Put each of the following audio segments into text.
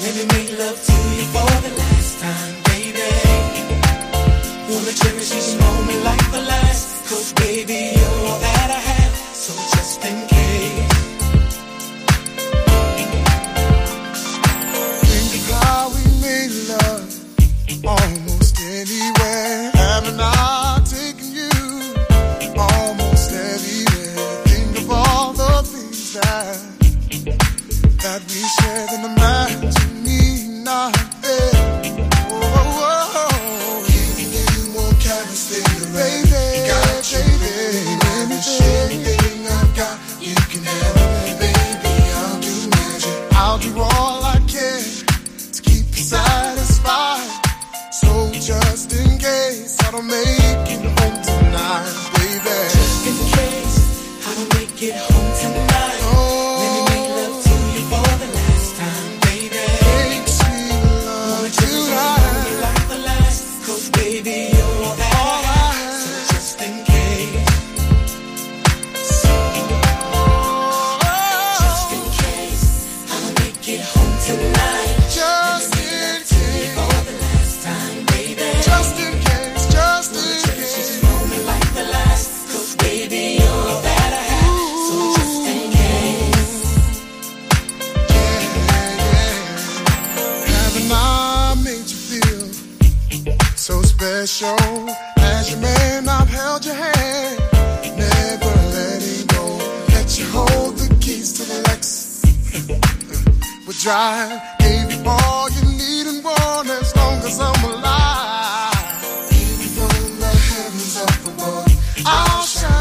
Let me make love to you for the last time, baby. Wanna cherish moment like the baby, that we shared in the night to me not We'll gave you all you need and want as long as I'm alive. Even from the heavens up above, I'll shine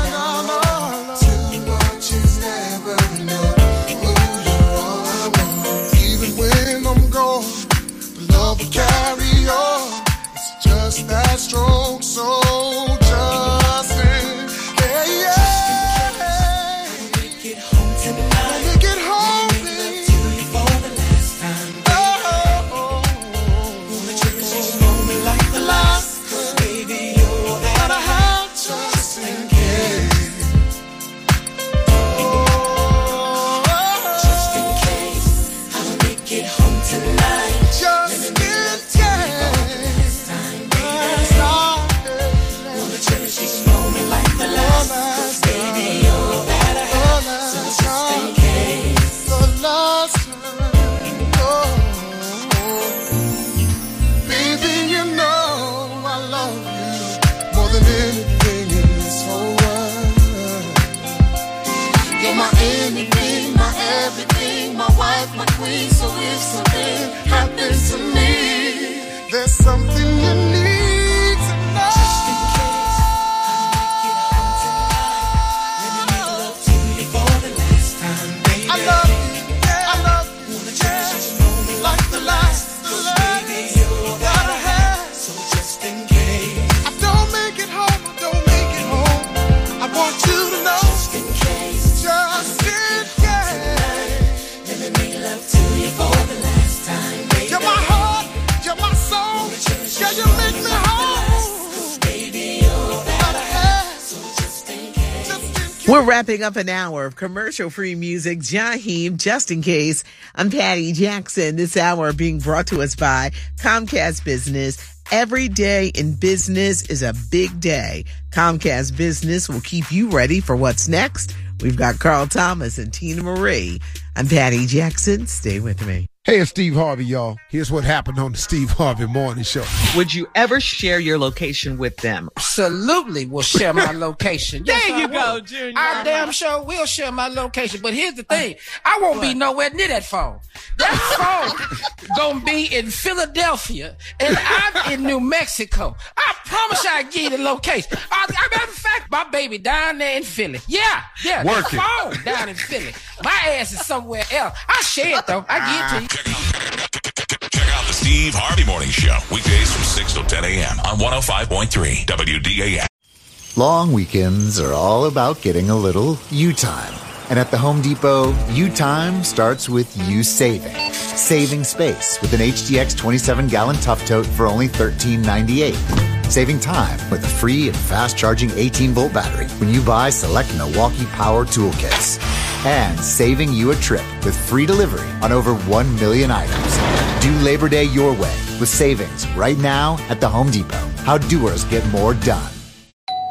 wrapping up an hour of commercial free music. Jaheim, just in case. I'm Patty Jackson. This hour being brought to us by Comcast Business. Every day in business is a big day. Comcast Business will keep you ready for what's next. We've got Carl Thomas and Teena Marie. I'm Patty Jackson. Stay with me. Hey, it's Steve Harvey, y'all. Here's what happened on the Steve Harvey Morning Show. Would you ever share your location with them? absolutely we'll share my location. Yes, There I you go, will. Oh, Junior. I damn sure will share my location. But here's the uh, thing: I won't be nowhere near that phone. That phone gonna be in Philadelphia, and I'm in New Mexico. I promise you, I give you the location. Uh, I, I, matter of fact, my baby down there in Philly. Yeah, yeah, Work the it. phone down in Philly. My ass is somewhere else. I share it though. I give it to you. Check out the Steve Harvey Morning Show, weekdays from 6 till 10 a.m. on 105.3 WDAS. Long weekends are all about getting a little you time. And at the Home Depot, you time starts with you saving. Saving space with an HDX 27 gallon tough tote for only $13.98. Saving time with a free and fast charging 18 volt battery when you buy select Milwaukee Power Toolkits. and saving you a trip with free delivery on over 1 million items. Do Labor Day your way with savings right now at the Home Depot. How doers get more done.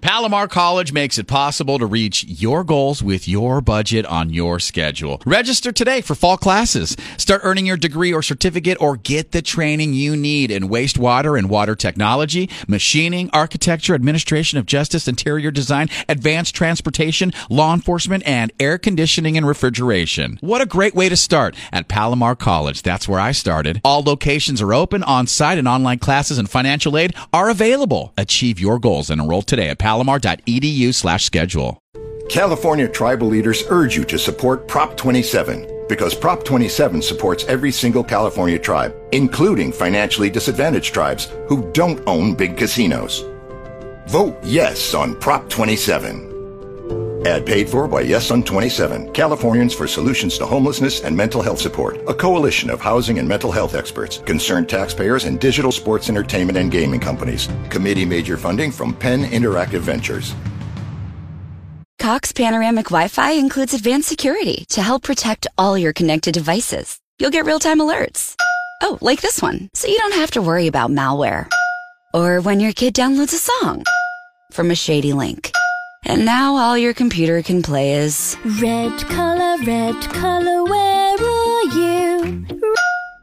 Palomar College makes it possible to reach your goals with your budget on your schedule. Register today for fall classes. Start earning your degree or certificate or get the training you need in wastewater and water technology, machining, architecture, administration of justice, interior design, advanced transportation, law enforcement, and air conditioning and refrigeration. What a great way to start at Palomar College. That's where I started. All locations are open, on site, and online classes and financial aid are available. Achieve your goals and enroll today at Palomar palomar.edu slash schedule. California tribal leaders urge you to support Prop 27 because Prop 27 supports every single California tribe, including financially disadvantaged tribes who don't own big casinos. Vote yes on Prop 27. Ad paid for by Yes on 27, Californians for Solutions to Homelessness and Mental Health Support, a coalition of housing and mental health experts, concerned taxpayers, and digital sports entertainment and gaming companies. Committee major funding from Penn Interactive Ventures. Cox Panoramic Wi Fi includes advanced security to help protect all your connected devices. You'll get real time alerts. Oh, like this one, so you don't have to worry about malware. Or when your kid downloads a song from a shady link. And now all your computer can play is Red color, red color, where are you?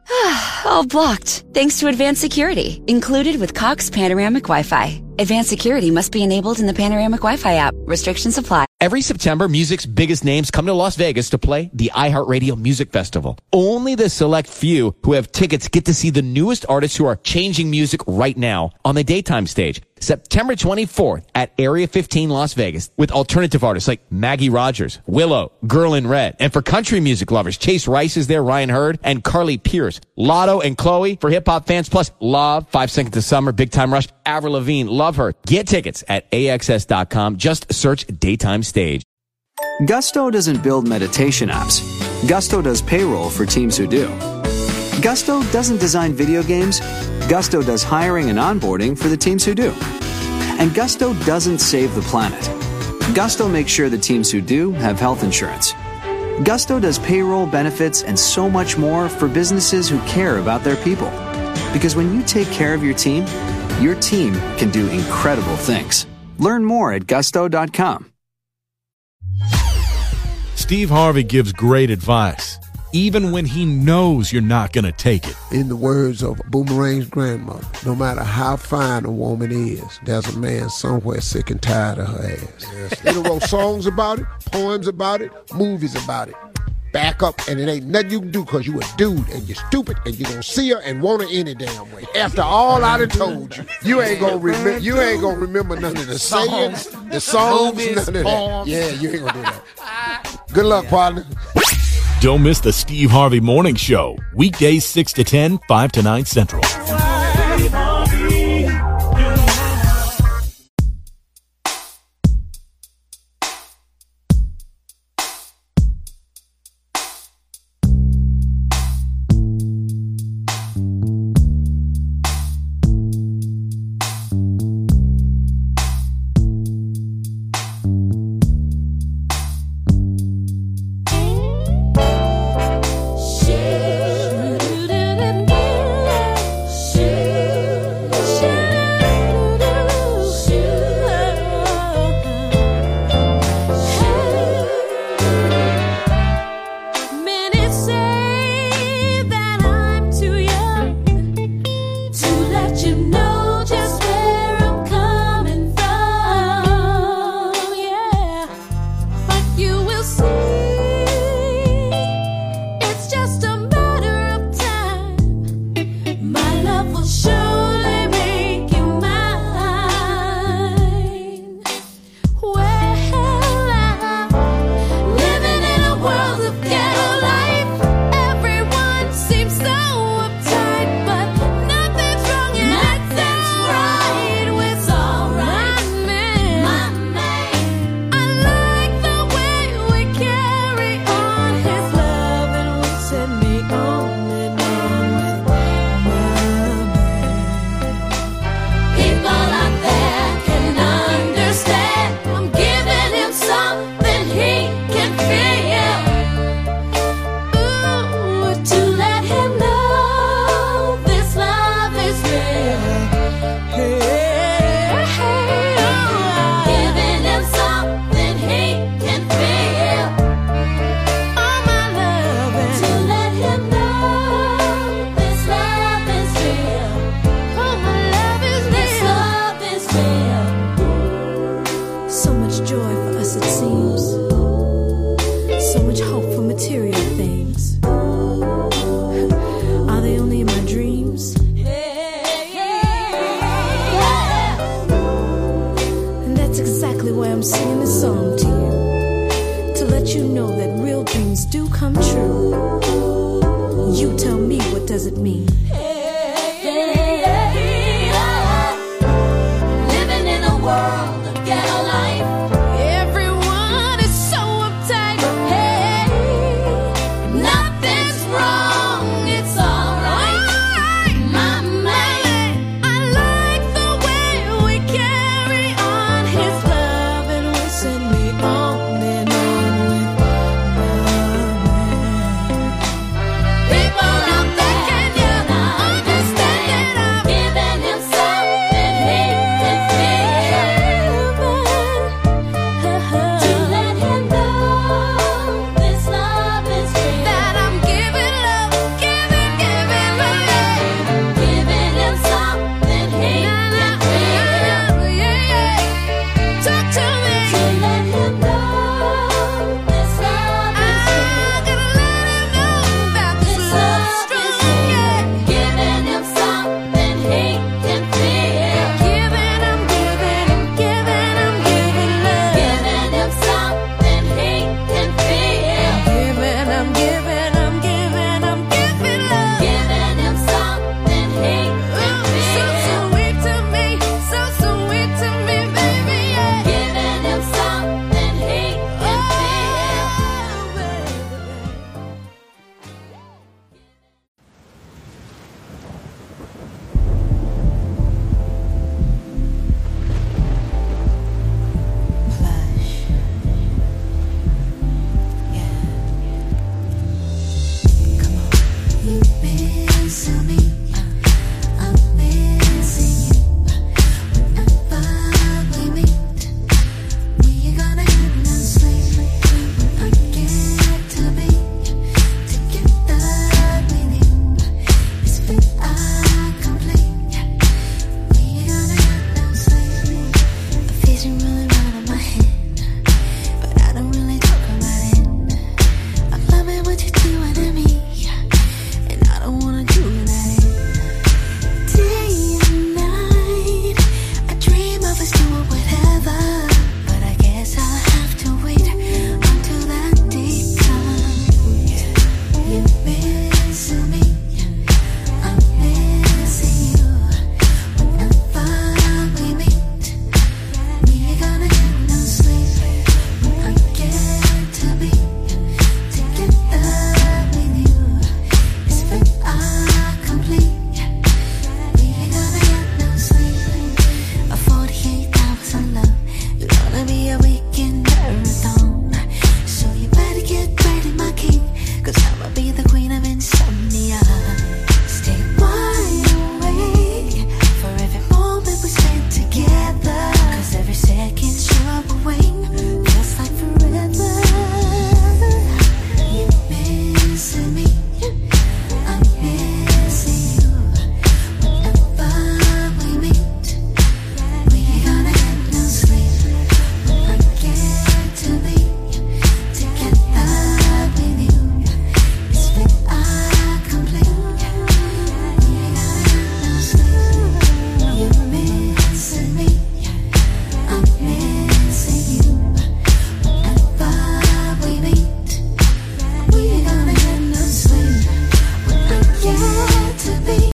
all blocked thanks to advanced security included with Cox Panoramic Wi-Fi. Advanced security must be enabled in the Panoramic Wi-Fi app. Restrictions apply. Every September, music's biggest names come to Las Vegas to play the iHeartRadio Music Festival. Only the select few who have tickets get to see the newest artists who are changing music right now on the daytime stage. September 24th at Area 15 Las Vegas with alternative artists like Maggie Rogers, Willow, Girl in Red. And for country music lovers, Chase Rice is there, Ryan Hurd, and Carly Pearce. Latto and Chloe for hip hop fans, plus Lauv, Five Seconds of Summer, Big Time Rush, Avril Lavigne, Love Her. Get tickets at AXS.com. Just search Daytime Stage. Gusto doesn't build meditation apps. Gusto does payroll for teams who do. Gusto doesn't design video games. Gusto does hiring and onboarding for the teams who do. And Gusto doesn't save the planet. Gusto makes sure the teams who do have health insurance. Gusto does payroll, benefits, and so much more for businesses who care about their people. Because when you take care of your team, your team can do incredible things. Learn more at gusto.com. Steve Harvey gives great advice, even when he knows you're not going to take it. In the words of Boomerang's grandmother, no matter how fine a woman is, there's a man somewhere sick and tired of her ass. Yes. They wrote songs about it, poems about it, movies about it. Back up, and it ain't nothing you can do because you a dude and you're stupid and you're gonna see her and want her any damn way. After all I done told you, you ain't gonna remember. You ain't gonna remember none of the sayings, the songs, none of that. poems. Yeah, you ain't gonna do that. Good luck, partner. Don't miss the Steve Harvey Morning Show, weekdays 6 to 10, 5 to 9 Central.